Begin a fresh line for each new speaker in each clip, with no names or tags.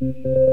Thank you.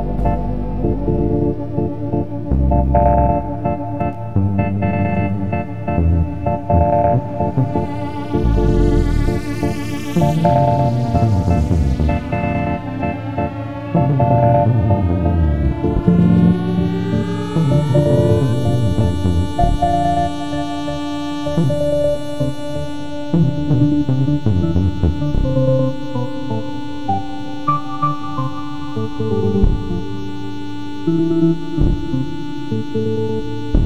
Thank mm -hmm. you. Thank you.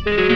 Thank